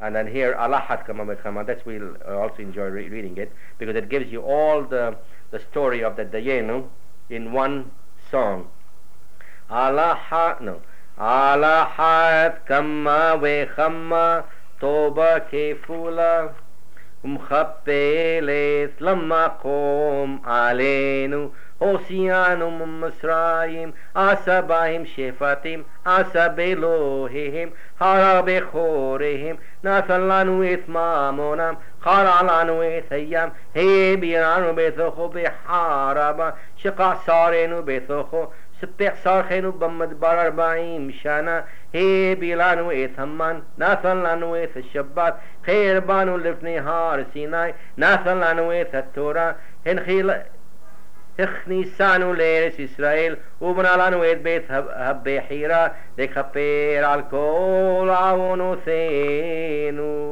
And then here, Allah had Kamamechama, that's we'll uh, also enjoy re- reading it, because it gives you all the, the story of the Dayenu in one song. Allah no. Allahat had Kamma Toba Kefula. ومخبلت لما قوم علينا هوسيان من مصرايم عصبهم شفتهم عصب إلههم حرب خورهم نسلان إثمامنا خرعلان وثيام هيبيران بثخو بحاربا شقع صارين بثخو سبح صارخين بمد بارار أربعين مشانا هي بيلانو إيه ثمان ناثن لانو إيه الشبات خير بانو لفني هار سيناي ناثن لانو إيه التورا هن خيل تخني سانو ليرس إسرائيل وبنا لانو إيه بيت هب حيرا ديك خبير الكول عونو ثينو